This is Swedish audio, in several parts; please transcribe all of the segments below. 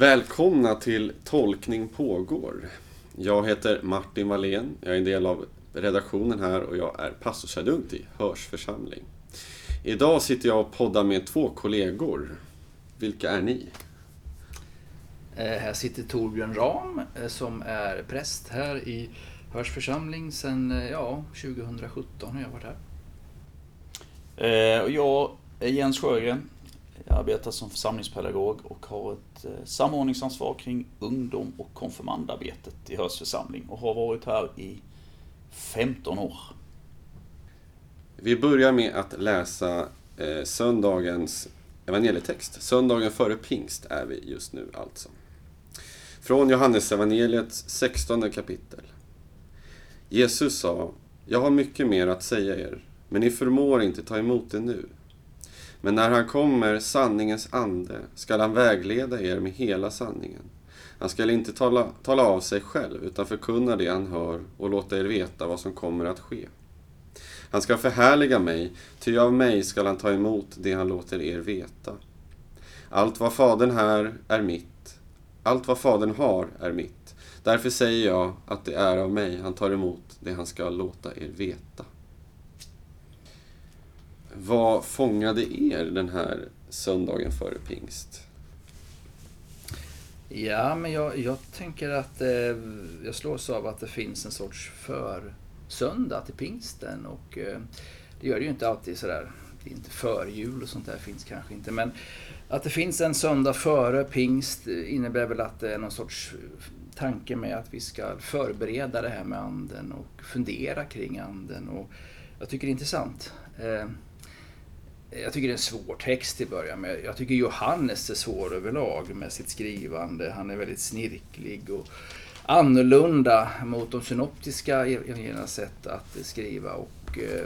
Välkomna till Tolkning pågår. Jag heter Martin Wallén. Jag är en del av redaktionen här och jag är pastorsadjunkt i Hörs församling. Idag sitter jag och poddar med två kollegor. Vilka är ni? Eh, här sitter Torbjörn Ram eh, som är präst här i Hörs församling sedan eh, ja, 2017 har jag varit här. Och jag är Jens Sjögren. Jag arbetar som församlingspedagog och har ett eh, samordningsansvar kring ungdom och konfirmandarbetet i Hörs församling och har varit här i 15 år. Vi börjar med att läsa eh, söndagens evangelietext. Söndagen före pingst är vi just nu alltså. Från Johannes evangeliets 16 kapitel. Jesus sa, jag har mycket mer att säga er, men ni förmår inte ta emot det nu. Men när han kommer, sanningens ande, skall han vägleda er med hela sanningen. Han skall inte tala, tala av sig själv, utan förkunna det han hör och låta er veta vad som kommer att ske. Han skall förhärliga mig, ty av mig skall han ta emot det han låter er veta. Allt vad Fadern här är mitt, allt vad Fadern har är mitt. Därför säger jag att det är av mig han tar emot det han ska låta er veta. Vad fångade er den här söndagen före pingst? Ja, men jag, jag tänker att eh, jag slås av att det finns en sorts försöndag till pingsten och eh, det gör det ju inte alltid sådär. Det är inte förjul och sånt där finns kanske inte, men att det finns en söndag före pingst innebär väl att det är någon sorts tanke med att vi ska förbereda det här med anden och fundera kring anden. Och jag tycker det är intressant. Eh, jag tycker det är en svår text till att börja med. Jag tycker Johannes är svår överlag med sitt skrivande. Han är väldigt snirklig och annorlunda mot de synoptiska evangeliernas sätt att skriva. Och eh,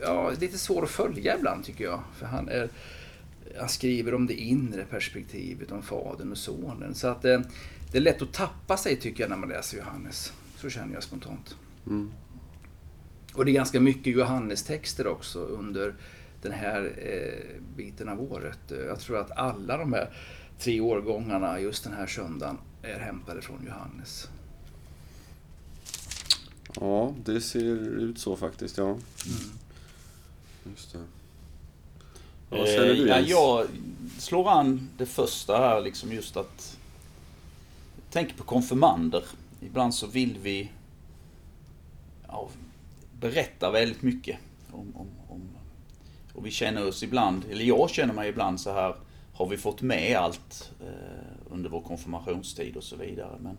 ja, lite svår att följa ibland tycker jag. För han, är, han skriver om det inre perspektivet, om Fadern och Sonen. Så att eh, det är lätt att tappa sig tycker jag när man läser Johannes. Så känner jag spontant. Mm. Och det är ganska mycket Johannes-texter också under den här eh, biten av året. Jag tror att alla de här tre årgångarna just den här söndagen är hämtade från Johannes. Ja, det ser ut så faktiskt, ja. Mm. Just det. Vad känner du, eh, ja, Jag slår an det första här, liksom just att... Tänk på konfirmander. Ibland så vill vi ja, berätta väldigt mycket om, om, om och vi känner oss ibland, eller jag känner mig ibland så här, har vi fått med allt eh, under vår konfirmationstid och så vidare. Men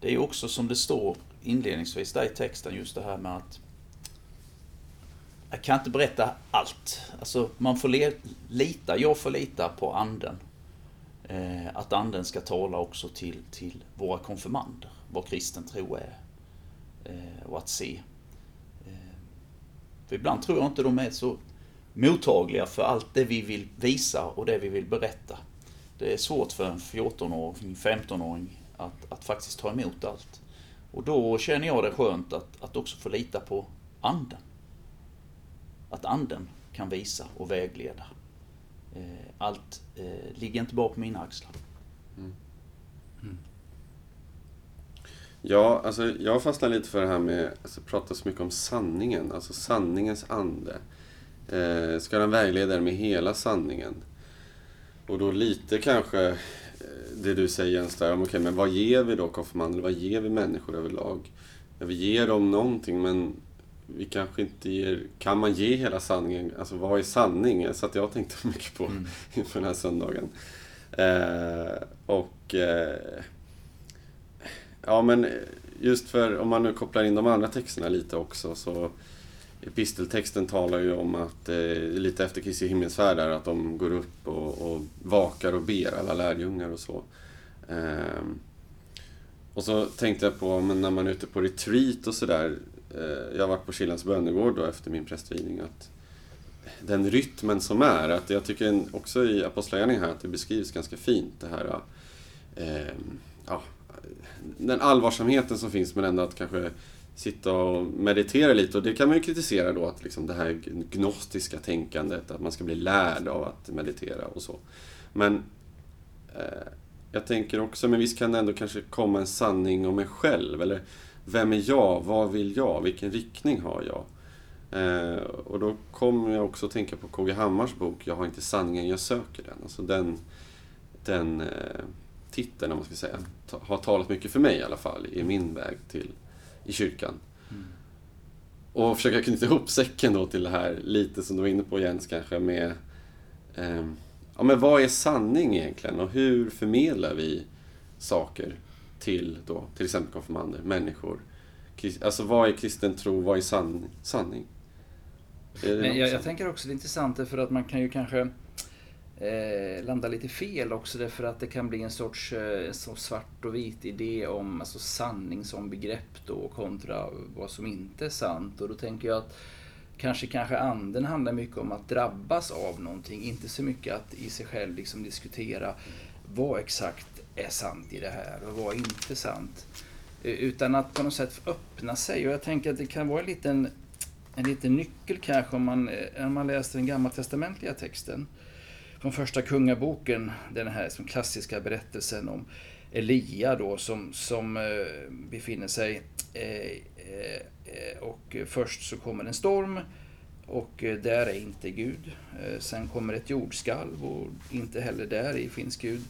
det är också som det står inledningsvis där i texten, just det här med att jag kan inte berätta allt. Alltså man får lita, jag får lita på anden. Eh, att anden ska tala också till, till våra konfirmander, vad kristen tro är. Eh, och att se. Eh, för ibland tror jag inte de är så mottagliga för allt det vi vill visa och det vi vill berätta. Det är svårt för en 14-åring, 15-åring att, att faktiskt ta emot allt. Och då känner jag det skönt att, att också få lita på anden. Att anden kan visa och vägleda. Eh, allt eh, ligger inte bara på mina axlar. Mm. Mm. Ja, alltså jag fastnar lite för det här med, alltså prata så mycket om sanningen, alltså sanningens ande. Eh, ska den vägleda er med hela sanningen? Och då lite kanske eh, det du säger Jens, där, okay, men vad ger vi då konfirmander? Vad ger vi människor överlag? Ja, vi ger dem någonting men vi kanske inte ger... Kan man ge hela sanningen? Alltså vad är sanning? Så att jag tänkte mycket på mm. inför den här söndagen. Eh, och... Eh, ja men just för om man nu kopplar in de andra texterna lite också så episteltexten talar ju om att eh, lite efter Kristi himmelsfärd där, att de går upp och, och, vakar och ber, alla lärjungar och så. Eh, och så tänkte jag på, men när man är ute på retreat och sådär. Eh, jag har varit på Kilans bönegård då efter min prästvigning. Att den rytmen som är, att jag tycker också i Apostlagärningarna här att det beskrivs ganska fint det här eh, ja, den allvarsamheten som finns men ändå att kanske sitta och meditera lite. Och det kan man ju kritisera då, att liksom det här gnostiska tänkandet, att man ska bli lärd av att meditera och så. Men eh, jag tänker också, men visst kan det ändå kanske komma en sanning om mig själv. Eller vem är jag? Vad vill jag? Vilken riktning har jag? Eh, och då kommer jag också att tänka på KG Hammars bok Jag har inte sanningen, jag söker den. Alltså den, den eh, titeln, om man ska säga, ta, har talat mycket för mig i alla fall, i min väg till i kyrkan. Mm. Och försöka knyta ihop säcken då till det här, lite som du var inne på Jens kanske, med eh, ja, men vad är sanning egentligen och hur förmedlar vi saker till då, till exempel konfirmander, människor? Alltså vad är kristen tro, vad är san, sanning? Är Men jag, jag, tänker också det är intressant för att man kan ju kanske eh, landar lite fel också därför att det kan bli en sorts eh, så svart och vit idé om alltså, sanning som begrepp då kontra vad som inte är sant. Och då tänker jag att kanske, kanske anden handlar mycket om att drabbas av någonting, inte så mycket att i sig själv liksom diskutera vad exakt är sant i det här och vad är inte sant. Utan att på något sätt öppna sig. Och jag tänker att det kan vara en liten, en liten nyckel kanske om man, eh, om man läser den gammaltestamentliga texten. Från första kungaboken, den här som klassiska berättelsen om Elia då som, som eh, befinner sig eh, eh, och först så kommer en storm och där är inte Gud. Sen kommer ett jordskalv och inte heller där i finns Gud.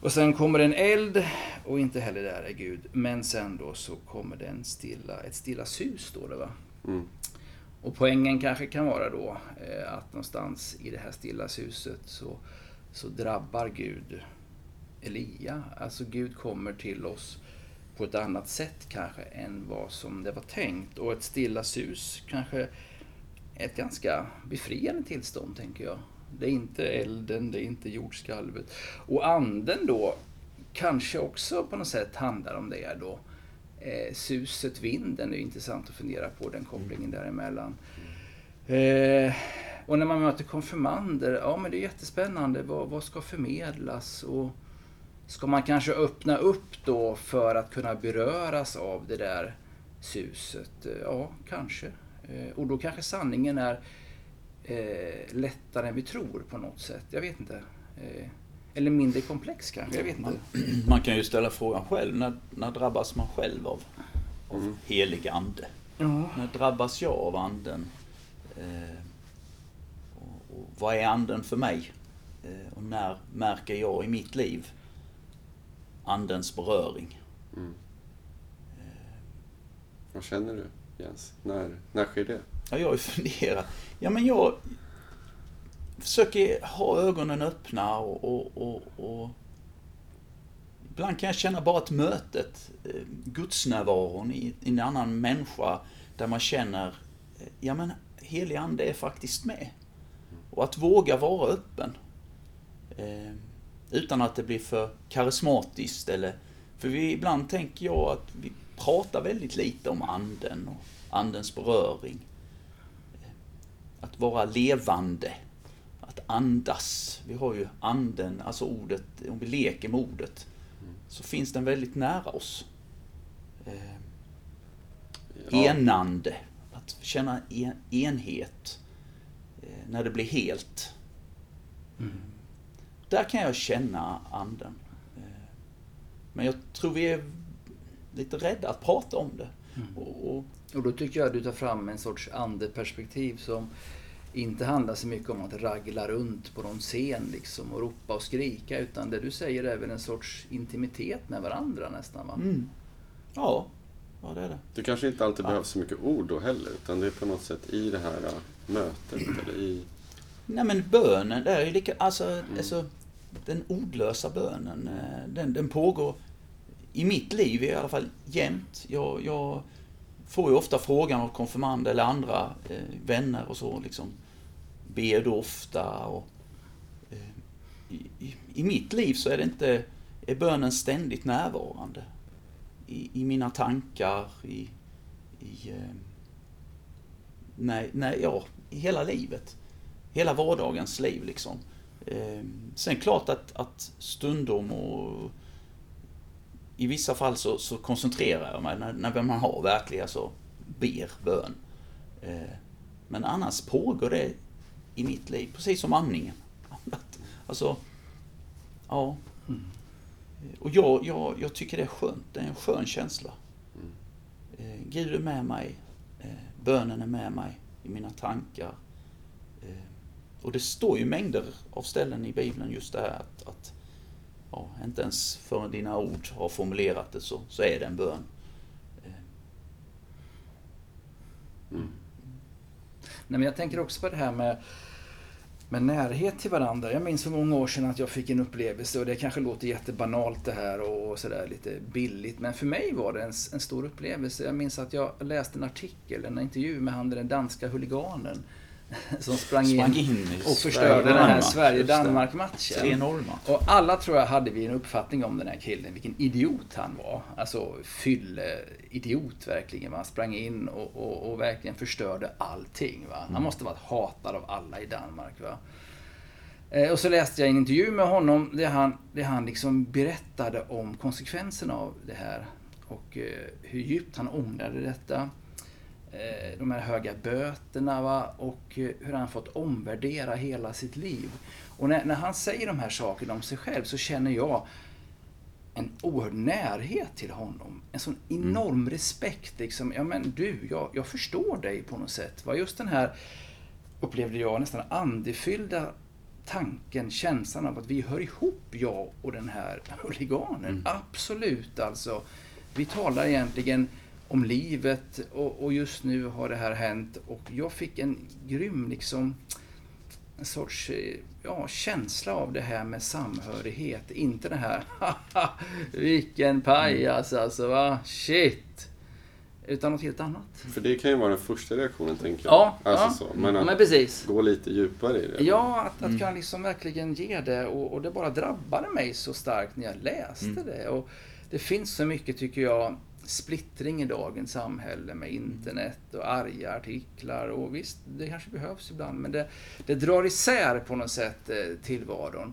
Och sen kommer en eld och inte heller där är Gud. Men sen då så kommer det en stilla, ett stilla sus står det va. Mm. Och poängen kanske kan vara då eh, att någonstans i det här stilla suset så, så drabbar Gud Elia. Alltså Gud kommer till oss på ett annat sätt kanske än vad som det var tänkt. Och ett stilla sus kanske ett ganska befriande tillstånd tänker jag. Det är inte elden, det är inte jordskalvet. Och anden då kanske också på något sätt handlar om det då. Eh, suset, vinden, är intressant att fundera på den kopplingen däremellan. Eh, och när man möter konfirmander, ja men det är jättespännande. Vad, vad ska förmedlas? Och ska man kanske öppna upp då för att kunna beröras av det där suset? Ja, kanske. Eh, och då kanske sanningen är eh, lättare än vi tror på något sätt. Jag vet inte. Eh, eller mindre komplex kanske, jag vet inte. Man, man kan ju ställa frågan själv, när, när drabbas man själv av, av mm. helig ande? Ja. När drabbas jag av anden? Eh, och, och vad är anden för mig? Eh, och när märker jag i mitt liv andens beröring? Mm. Vad känner du Jens? När, när sker det? Ja, jag har ju funderat. Ja, men jag försöker ha ögonen öppna och, och, och, och Ibland kan jag känna bara att mötet, eh, gudsnärvaron i, i en annan människa, där man känner, eh, ja men helig ande är faktiskt med. Och att våga vara öppen. Eh, utan att det blir för karismatiskt eller... För vi, ibland tänker jag att vi pratar väldigt lite om anden och andens beröring eh, att vara levande, andas. Vi har ju anden, alltså ordet, om vi leker med ordet, så finns den väldigt nära oss. Eh, enande, att känna en, enhet eh, när det blir helt. Mm. Där kan jag känna anden. Eh, men jag tror vi är lite rädda att prata om det. Mm. Och, och, och, då tycker jag att du tar fram en sorts andeperspektiv som inte handlar så mycket om att ragla runt på någon scen liksom och ropa och skrika utan det du säger är väl en sorts intimitet med varandra nästan va? Mm. Ja, ja det är det. Det kanske inte alltid ja. behövs så mycket ord då heller utan det är på något sätt i det här mötet eller i... Nej men bönen, det är ju lika, alltså, mm. alltså den ordlösa bönen, eh, den, den pågår i mitt liv i alla fall jämt. Jag, jag får ju ofta frågan av konfirmander eller andra eh, vänner och så liksom. Ber du ofta? Och, eh, i, i, i, mitt liv så är det inte, är bönen ständigt närvarande. I, i mina tankar, i, i eh, nej, nej, ja, i hela livet. Hela vardagens liv liksom. Eh, sen klart att, att stundom och i vissa fall så, så koncentrerar jag mig när, när man har verkliga så ber bön. Eh, men annars pågår det i mitt liv, precis som andningen. alltså, ja. Mm. Och jag, jag, jag tycker det är skönt. Det är en skön känsla. Eh, Gud är med mig. Eh, bönen är med mig i mina tankar. Eh, och det står ju mängder av ställen i Bibeln just det här att, att ja, inte ens förrän dina ord har formulerat det så, så är det en bön. Eh. Mm. Nej, men jag tänker också på det här med, med närhet till varandra. Jag minns för många år sedan att jag fick en upplevelse och det kanske låter jättebanalt det här och sådär lite billigt. Men för mig var det en, en stor upplevelse. Jag minns att jag läste en artikel, en intervju med han den danska huliganen som sprang, Sprang in, in och förstörde den här Sverige-Danmark, Sverige-Danmark-matchen. 3-0 match. Och alla tror jag hade vi en uppfattning om den här killen, vilken idiot han var. Alltså fylle-idiot verkligen. Han sprang in och, och, och verkligen förstörde allting. Va? Han måste varit hatad av alla i Danmark. Va? Eh, Och så läste jag en intervju med honom där han, där han liksom berättade om konsekvenserna av det här. Och eh, hur djupt han ångrade detta. Eh, de här höga böterna va? och eh, hur han fått omvärdera hela sitt liv. Och när, när han säger de här sakerna om sig själv så känner jag en oerhörd närhet till honom. En sån enorm respekt. Liksom. Ja men du, jag, jag förstår dig på något sätt. Va? Just den här, upplevde jag, nästan andefyllda tanken, känslan av att vi hör ihop, jag och den här huliganen. Absolut alltså. Vi talar egentligen om livet och, och just nu har det här hänt och jag fick en grym liksom en sorts eh, ja, känsla av det här med samhörighet. Inte det här "Haha, vilken pajas alltså va, shit. Utan något helt annat. För det kan ju vara den första reaktionen, tänker jag. Ja, alltså ja. så. Men Ja, att men precis. gå lite djupare i det. Ja, att, att kunna liksom verkligen ge det och, och det bara drabbade mig så starkt när jag läste det. Och det finns så mycket, tycker jag, splittring i dagens samhälle med internet och arga artiklar och visst, det kanske behövs ibland men det, det drar isär på något sätt eh, tillvaron.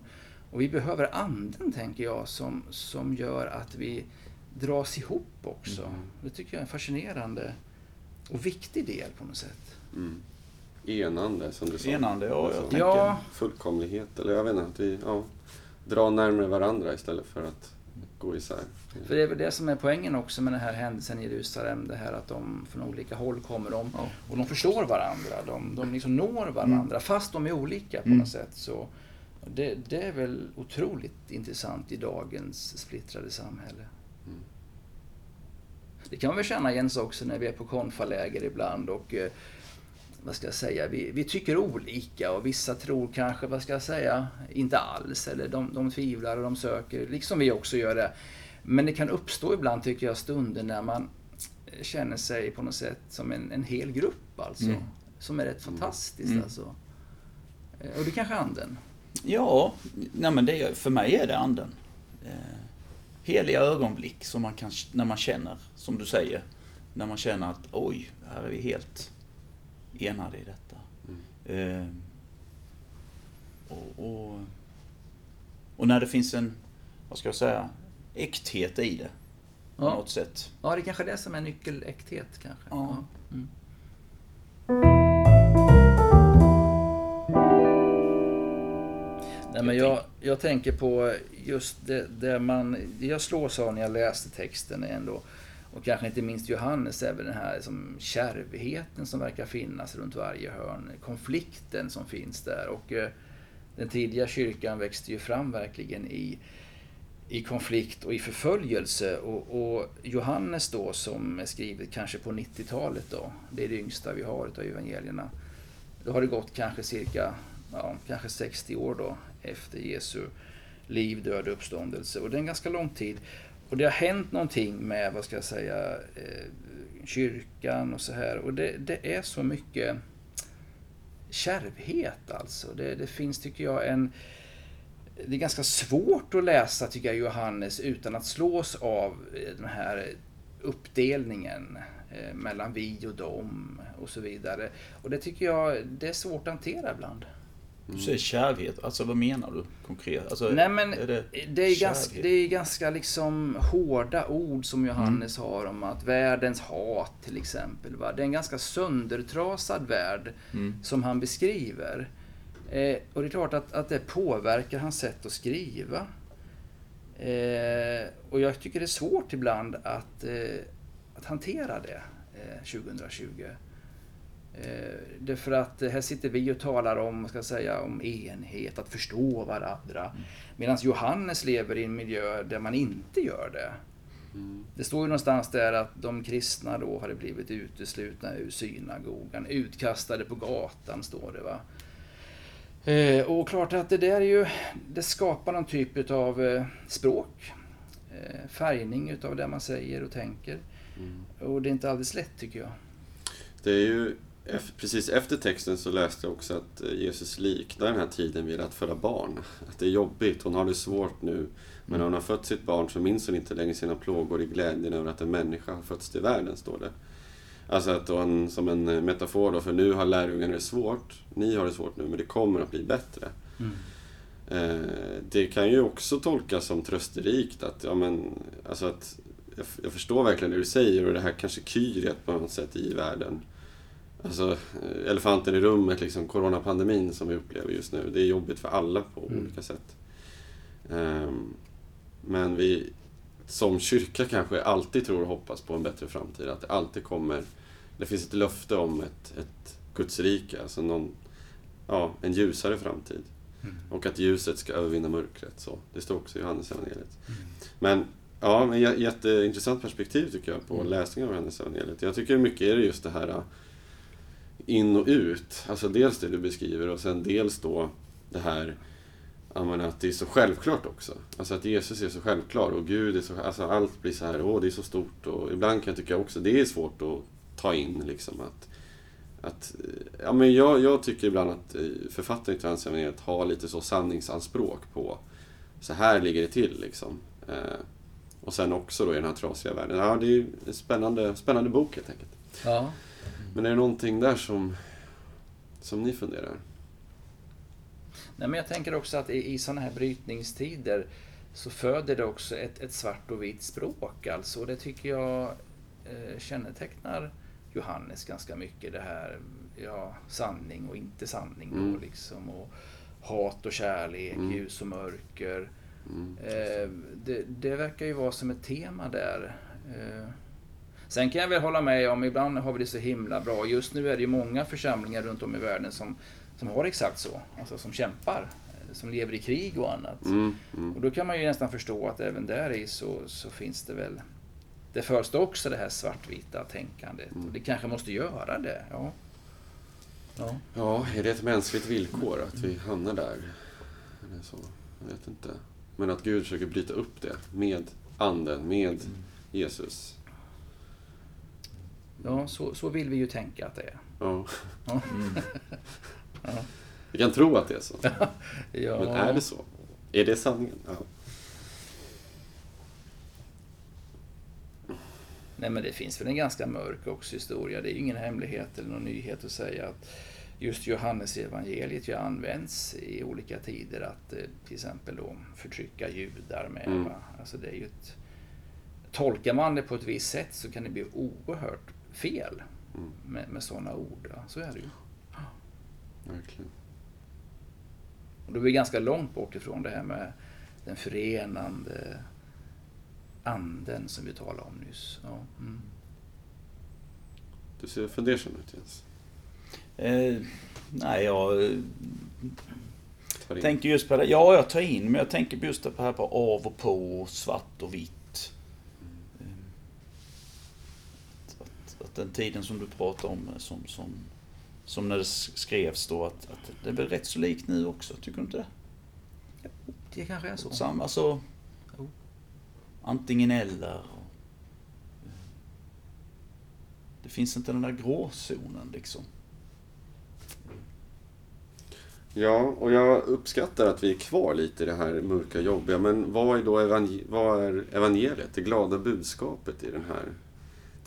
Och vi behöver anden, tänker jag, som, som gör att vi dras ihop också. Det tycker jag är en fascinerande och viktig del på något sätt. Mm. Enande, som du sa. Enande, ja, jag Alltså, tänker- Ja, Fullkomlighet, eller jag vet inte, att vi ja, drar närmare varandra istället för att gå isär. För det är väl det som är poängen också med den här händelsen i Jerusalem. Det här att de från olika håll kommer de Ja. och de förstår varandra. De, de liksom når varandra fast de är olika på Mm. något sätt. Så det, det är väl otroligt intressant i dagens splittrade samhälle. Mm. Det kan man väl känna sig också när vi är på konfaläger ibland och eh, vad ska jag säga, vi, vi tycker olika och vissa tror kanske, vad ska jag säga, inte alls. Eller de, de tvivlar och de söker, liksom vi också gör det. Men det kan uppstå ibland, tycker jag, stunder när man känner sig på något sätt som en, en hel grupp alltså. Mm. Som är rätt fantastiskt Mm. alltså. Eh, Och det kanske är anden. Ja, nej men det, är- för mig är det anden. Eh, heliga ögonblick som man kan, när man känner, som du säger, när man känner att oj, här är vi helt enade i detta. Eh, och, och, och när det finns en, vad ska jag säga, äkthet i det. På Ja. något sätt. Ja, det kanske är det som är nyckeläkthet kanske. Ja. Mm. Nej, men jag, jag tänker på just det, det man... Jag slås av när jag läste texten är ändå, och kanske inte minst Johannes, är väl den här liksom, kärvheten som verkar finnas runt varje hörn. Konflikten som finns där. Och eh, den tidiga kyrkan växte ju fram verkligen i, i konflikt och i förföljelse. Och, och Johannes då som är skrivet kanske på 90-talet då, det är det yngsta vi har utav evangelierna. Då har det gått kanske cirka, ja, kanske 60 år då efter Jesu liv, död och uppståndelse. Och det är en ganska lång tid. Och det har hänt någonting med, vad ska jag säga, eh, kyrkan och så här. Och det, det är så mycket kärvhet alltså. Det, det finns, tycker jag, en... Det är ganska svårt att läsa, tycker jag, Johannes utan att slås av eh, den här uppdelningen eh, mellan vi och dem och så vidare. Och det tycker jag, det är svårt att hantera ibland. Du säger kärvhet, alltså vad menar du konkret? Alltså, Nej men är det, det är ganska, det är ganska liksom hårda ord som Johannes har om att världens hat till exempel. Va? Det är en ganska söndertrasad värld Mm. som han beskriver. Eh, och det är klart att, att det påverkar hans sätt att skriva. Eh, och jag tycker det är svårt ibland att, eh, att hantera det eh, 2020. Eh, därför att här sitter vi och talar om, ska säga, om enhet, att förstå varandra. Mm. Medan Johannes lever i en miljö där man inte gör det. Mm. Det står ju någonstans där att de kristna då hade blivit uteslutna ur synagogan, utkastade på gatan, står det va. Eh, och klart att det där är ju, det skapar någon typ av eh, språk, eh, färgning utav det man säger och tänker. Mm. Och det är inte alldeles lätt tycker jag. Det är ju precis efter texten så läste jag också att eh, Jesus liknar den här tiden vid att föda barn. Att det är jobbigt, hon har det svårt nu. Men när hon har fött sitt barn så minns hon inte längre sina plågor i glädjen över att en människa har fötts till världen, står det. Alltså att hon, som en metafor då, för nu har lärjungarna det svårt. Ni har det svårt nu, men det kommer att bli bättre. Mm. Eh, det kan ju också tolkas som trösterikt. Att, ja, men, alltså att, jag, jag förstår verkligen det du säger och det här kanske kyriet på något sätt i världen. Alltså, eh, elefanten i rummet, liksom, coronapandemin som vi upplever just nu. Det är jobbigt för alla på mm. olika sätt. Um, men vi som kyrka kanske alltid tror och hoppas på en bättre framtid. Att det alltid kommer... Det finns ett löfte om ett, ett Guds rike, alltså någon, ja, en ljusare framtid. Mm. Och att ljuset ska övervinna mörkret. Så. Det står också i Johannes evangeliet. Mm. Men ja, men jätteintressant perspektiv tycker jag på mm. läsningen av Johannes evangeliet. Jag tycker mycket är det just det här in och ut. Alltså dels det du beskriver och sen dels då det här att det är så självklart också. Alltså att Jesus är så självklar och Gud är så... Alltså allt blir så här, åh det är så stort och ibland kan jag tycka också det är svårt att ta in liksom att... att ja men jag, jag tycker ibland att eh, författaren till Transevangeliet har lite så sanningsanspråk på så här ligger det till liksom. Eh, och sen också då i den här trasiga världen. Ja, det är en spännande, spännande bok helt enkelt. Ja. Men är det någonting där som, som ni funderar? Nej, men jag tänker också att i, i sådana här brytningstider så föder det också ett, ett svart och vitt språk. Alltså. Och det tycker jag eh, kännetecknar Johannes ganska mycket. Det här ja, sanning och inte sanning. Mm. Då, liksom, och hat och kärlek, mm. ljus och mörker. Mm. Eh, det, det, verkar ju vara som ett tema där. Eh, sen kan jag väl hålla med om, ibland har vi det så himla bra. Just nu är det ju många församlingar runt om i världen som som har exakt så, alltså som kämpar, som lever i krig och annat. Mm, mm. Och då kan man ju nästan förstå att även där i så, så finns det väl, det förs det också det här svartvita tänkandet. Mm. Och det kanske måste göra det. Ja. Ja. ja, är det ett mänskligt villkor att vi hamnar där? Eller så? Jag vet inte. Men att Gud försöker bryta upp det med Anden, med mm. Jesus. Ja, så, så vill vi ju tänka att det är. Ja. ja. Mm. Vi kan tro att det är så. ja. Men är det så? Är det sanningen? Ja. Nej men det finns väl en ganska mörk också historia. Det är ju ingen hemlighet eller någon nyhet att säga att just Johannes evangeliet ju används i olika tider att eh, till exempel då förtrycka judar med. Mm. Alltså det är ju ett, tolkar man det på ett visst sätt så kan det bli oerhört fel mm. med, med sådana ord. Så är det ju. Verkligen. Och då är vi ganska långt bort ifrån det här med den förenande anden som vi talade om nyss. Ja. Mm. Du ser fundersam ut Jens. Eh, nej, jag eh, tänker just på det. Ja, jag tar in, men jag tänker just på det här på av och på, svart och vitt. Mm. Att, att, den tiden som du pratar om som, som som när det skrevs då att, att det är väl rätt så likt nu också, tycker du inte det? Det kanske är så. Samma, alltså. Antingen eller. Det finns inte den där gråzonen liksom. Ja, och jag uppskattar att vi är kvar lite i det här mörka, jobbiga. Men vad är då evangel vad är evangeliet, det glada budskapet i den här,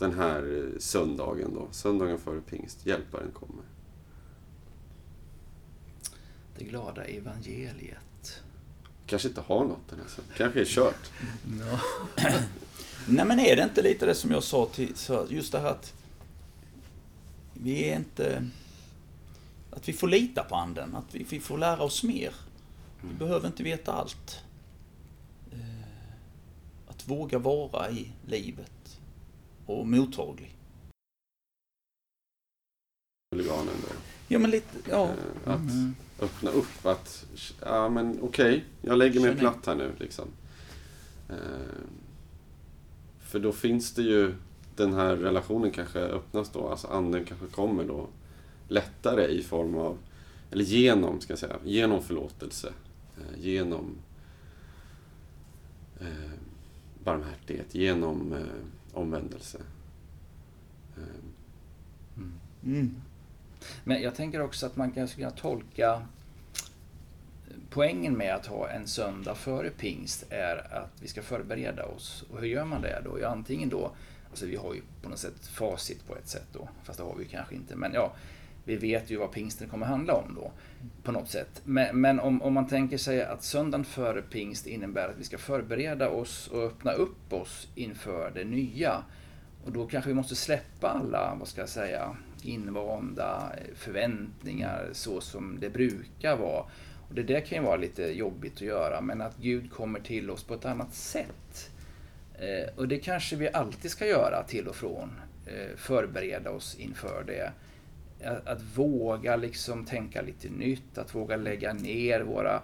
den här söndagen då? Söndagen före pingst, hjälparen kommer det glada evangeliet. Kanske inte har något den här Kanske är kört. No. Nej men är det inte lite det som jag sa till, just det här att vi är inte... Att vi får lita på anden, att vi, vi får lära oss mer. Vi mm. behöver inte veta allt. Eh, att våga vara i livet och mottaglig. Huliganen då. Ja, men lite, ja. Eh, Att Mm. öppna upp att, ja men okej, jag lägger mig platt här nu liksom. Eh, För då finns det ju, den här relationen kanske öppnas då, alltså anden kanske kommer då lättare i form av, eller genom, ska jag säga, genom förlåtelse. eh, Genom eh, barmhärtighet, genom eh, omvändelse. Eh, Mm. Men jag tänker också att man kanske kan tolka Poängen med att ha en söndag före pingst är att vi ska förbereda oss. Och hur gör man det då? Ja, antingen då, alltså vi har ju på något sätt facit på ett sätt då, fast det har vi kanske inte. Men ja, vi vet ju vad pingsten kommer handla om då, på något sätt. Men, men om, om man tänker sig att söndagen före pingst innebär att vi ska förbereda oss och öppna upp oss inför det nya. Och då kanske vi måste släppa alla, vad ska jag säga, invanda förväntningar så som det brukar vara. Och det där kan ju vara lite jobbigt att göra, men att Gud kommer till oss på ett annat sätt. Eh, och det kanske vi alltid ska göra till och från. Eh, förbereda oss inför det. Att, att våga liksom tänka lite nytt, att våga lägga ner våra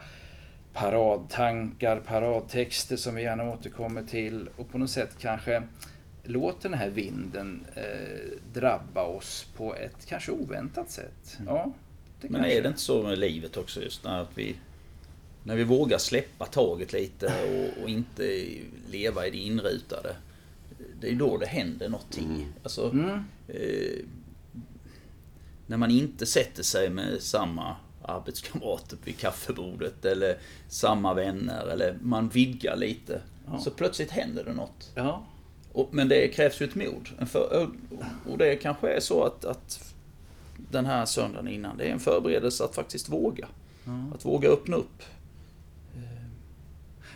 paradtankar, paradtexter som vi gärna återkommer till och på något sätt kanske låter den här vinden eh, drabba oss på ett kanske oväntat sätt. Ja, det Men kanske. är det inte så med livet också just när att vi när vi vågar släppa taget lite och, och inte leva i det inrutade. Det är då det händer någonting. Mm. Alltså, Mm. eh, när man inte sätter sig med samma arbetskamrater vid kaffebordet eller samma vänner eller man vidgar lite. Ja. Så plötsligt händer det något. Ja. Och, men det krävs ju ett mod. För, och det kanske är så att, att den här söndagen innan, det är en förberedelse att faktiskt våga. Att våga öppna upp.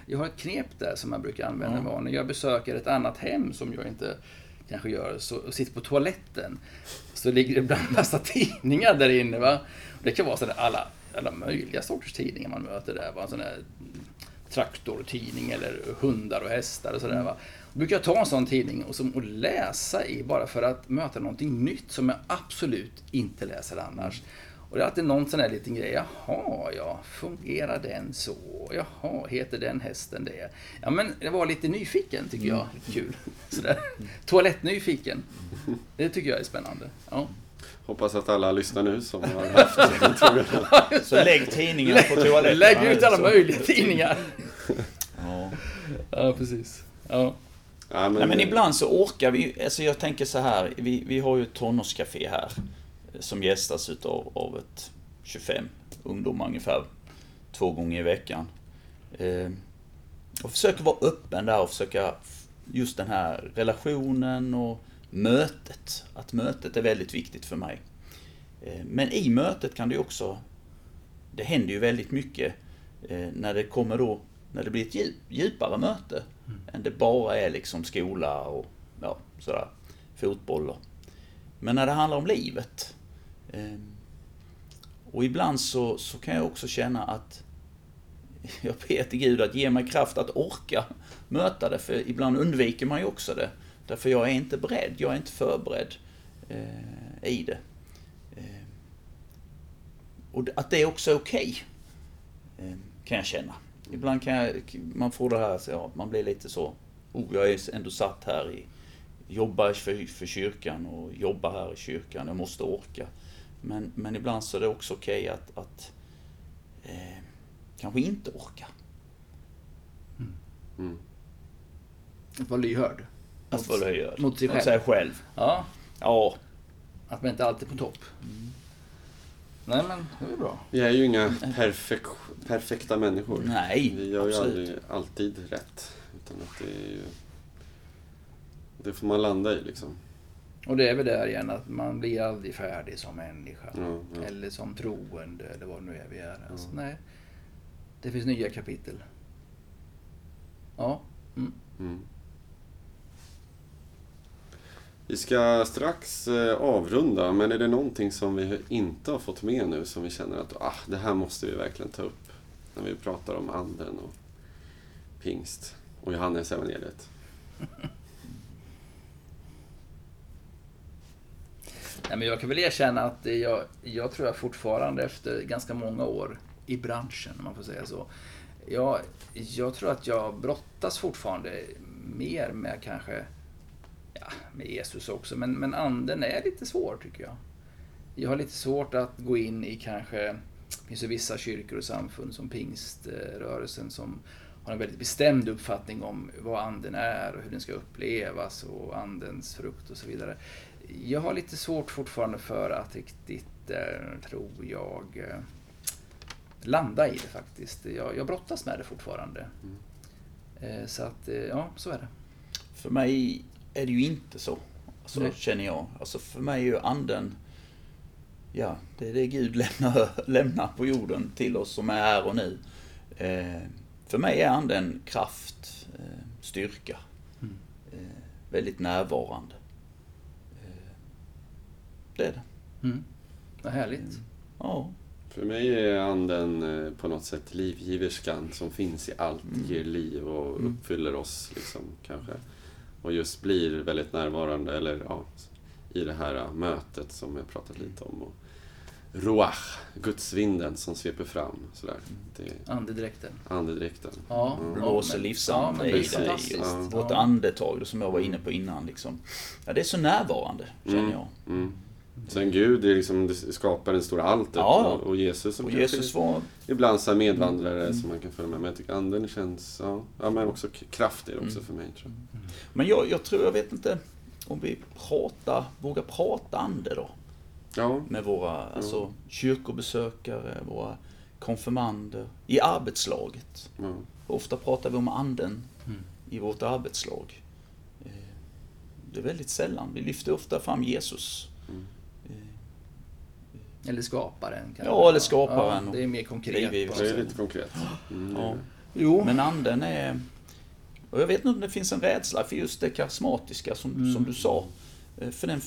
Jag har ett knep där som jag brukar använda Ja. när jag besöker ett annat hem som jag inte kanske gör, så, och sitter på toaletten. Så ligger det bland massa tidningar där inne. Va? Det kan vara sådär alla, alla möjliga sorters tidningar man möter där. Va? Sån där traktortidning eller hundar och hästar och sådär. Va? Då brukar jag ta en sån tidning och, som, och läsa i bara för att möta någonting nytt som jag absolut inte läser annars. Och det är alltid någon sån här liten grej. Jaha, ja, fungerar den så? Jaha, heter den hästen det? Ja, men jag var lite nyfiken tycker jag. Lite kul. Sådär. Toalettnyfiken. Det tycker jag är spännande. Ja. Hoppas att alla lyssnar nu som har haft. Så lägg tidningen på toaletten. Lägg ut alla möjliga tidningar. Ja. Ja, precis. Ja. Ja, men, Nej, men ibland så orkar vi Alltså jag tänker så här. Vi, vi har ju ett tonårscafé här. Som gästas utav av ett 25 ungdomar ungefär. Två gånger i veckan. Eh, och försöker vara öppen där och försöka just den här relationen och mötet. Att mötet är väldigt viktigt för mig. Eh, men i mötet kan det ju också Det händer ju väldigt mycket eh, när det kommer då när det blir ett djup, djupare möte än det bara är liksom skola och ja, sådär, fotboll. Och. Men när det handlar om livet. Ehm, och ibland så, så kan jag också känna att jag ber till Gud att ge mig kraft att orka möta det, för ibland undviker man ju också det. Därför jag är inte beredd, jag är inte förberedd eh, i det. Eh, och att det är också okej, eh, kan jag känna. Ibland kan jag, man får det här, så ja, man blir lite så, oh, jag är ändå satt här i, jobbar för, för kyrkan och jobbar här i kyrkan, jag måste orka. Men, men ibland så är det också okej att, att eh, kanske inte orka. Mm. Att vara lyhörd. Att vara lyhörd. mot sig Mot själv. sig själv. Ja, Ja, att man inte alltid är på topp. Nej, men det är bra. Vi är ju inga perfek perfekta människor. Nej, Vi gör ju absolut. aldrig alltid rätt. Utan att det är ju... Det får man landa i liksom. Och det är väl där igen att man blir aldrig färdig som människa. Ja, ja. Eller som troende eller vad nu är vi är. Alltså, nej. Det finns nya kapitel. Ja. Mm. Mm. Vi ska strax eh, avrunda, men är det någonting som vi inte har fått med nu som vi känner att ah, det här måste vi verkligen ta upp när vi pratar om anden och pingst? och Johannes evangeliet. Nej, men jag kan väl erkänna att jag, jag tror jag fortfarande efter ganska många år i branschen, om man får säga så. Jag, jag tror att jag brottas fortfarande mer med kanske, ja, med Jesus också, men, men anden är lite svår tycker jag. Jag har lite svårt att gå in i kanske, det finns ju vissa kyrkor och samfund som pingströrelsen som har en väldigt bestämd uppfattning om vad anden är och hur den ska upplevas och andens frukt och så vidare. Jag har lite svårt fortfarande för att riktigt, eh, tror jag, eh, landa i det faktiskt. Jag, jag brottas med det fortfarande. Eh, så att, eh, ja, så är det. För mig är det ju inte så. Alltså, Nej. känner jag. Alltså för mig är ju anden, ja, det är det Gud lämnar, lämnar på jorden till oss som är här och nu. Eh, för mig är anden kraft, eh, styrka, Mm. eh, väldigt närvarande. Det är det. Mm. Vad härligt. Ja. För mig är anden eh, på något sätt livgiverskan som finns i allt, Mm. ger liv och Mm. uppfyller oss liksom kanske. Och just blir väldigt närvarande, eller ja, i det här eh, mötet som jag pratat lite om. Och Roach, gudsvinden som sveper fram. Sådär. Det är Andedräkten. andedräkten. Ja, Mm. Blåser livsande ja, i det dig. Ja. Vårt andetag, som jag var inne på innan. Liksom. Ja, det är så närvarande, känner Mm. jag. Mm. Sen Gud är liksom skapar den stora alltet Ja, ja. och, och Jesus som Och Jesus var... ibland så här medvandrare Mm. som man kan följa med. Men jag tycker anden känns, ja, ja men också kraft är det också Mm. för mig tror jag. Men jag, jag tror, jag vet inte, om vi pratar, vågar prata ande då. Ja, Med våra alltså, kyrkobesökare, våra konfirmander, i arbetslaget. ja. Ofta pratar vi om anden Mm. i vårt arbetslag. Eh, Det är väldigt sällan. Vi lyfter ofta fram Jesus. Mm. Eller skaparen. kan Ja, eller skaparen Ja, det är mer konkret. Det är lite konkret. Mm, Ja. Jo. Men anden är... Och jag vet inte om det finns en rädsla för just det karismatiska som, Mm. som du sa. Eh, För den,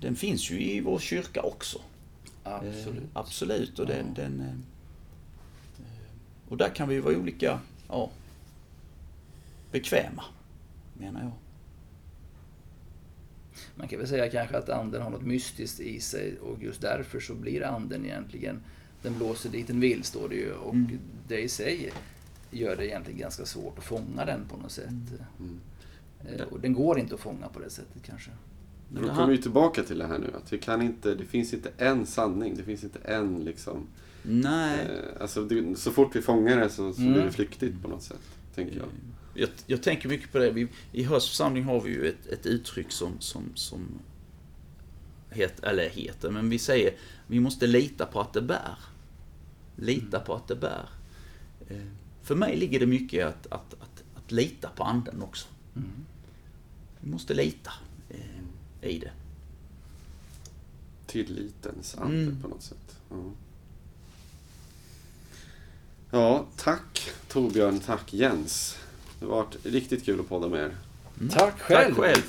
den finns ju i vår kyrka också. Absolut. Eh, absolut. Och, den, Ja. den, eh, eh, och där kan vi ju vara olika ja, bekväma, menar jag. Man kan väl säga kanske att anden har något mystiskt i sig och just därför så blir anden egentligen, den blåser dit den vill står det ju och Mm. det i sig gör det egentligen ganska svårt att fånga den på något sätt. Mm. Eh, Och den går inte att fånga på det sättet kanske. Men då kommer vi tillbaka till det här nu, att vi kan inte, det finns inte en sanning, det finns inte en liksom... Nej. Eh, alltså, det, så fort vi fångar det så, så Mm. blir det flyktigt på något sätt, tänker jag. Jag, jag tänker mycket på det. Vi, I Hörs församling har vi ju ett, ett uttryck som, som, som het, eller heter, men vi säger vi måste lita på att det bär. Lita på att det bär. Eh, För mig ligger det mycket i att, att, att, att lita på anden också. Mm. Vi måste lita eh, i det. Tillitens ande Mm. på något sätt. Ja. ja, tack Torbjörn, tack Jens. Det har varit riktigt kul att podda med er. Tack själv! Tack själv!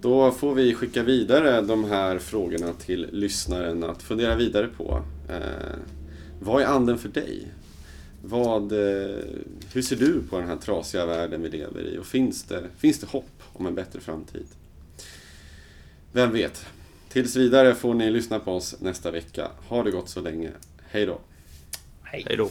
Då får vi skicka vidare de här frågorna till lyssnaren att fundera vidare på. Eh, vad är anden för dig? Vad, eh, hur ser du på den här trasiga världen vi lever i? Och finns det, finns det hopp om en bättre framtid? Vem vet? Tills vidare får ni lyssna på oss nästa vecka. Ha det gott så länge. Hej då! Hej! Hej då!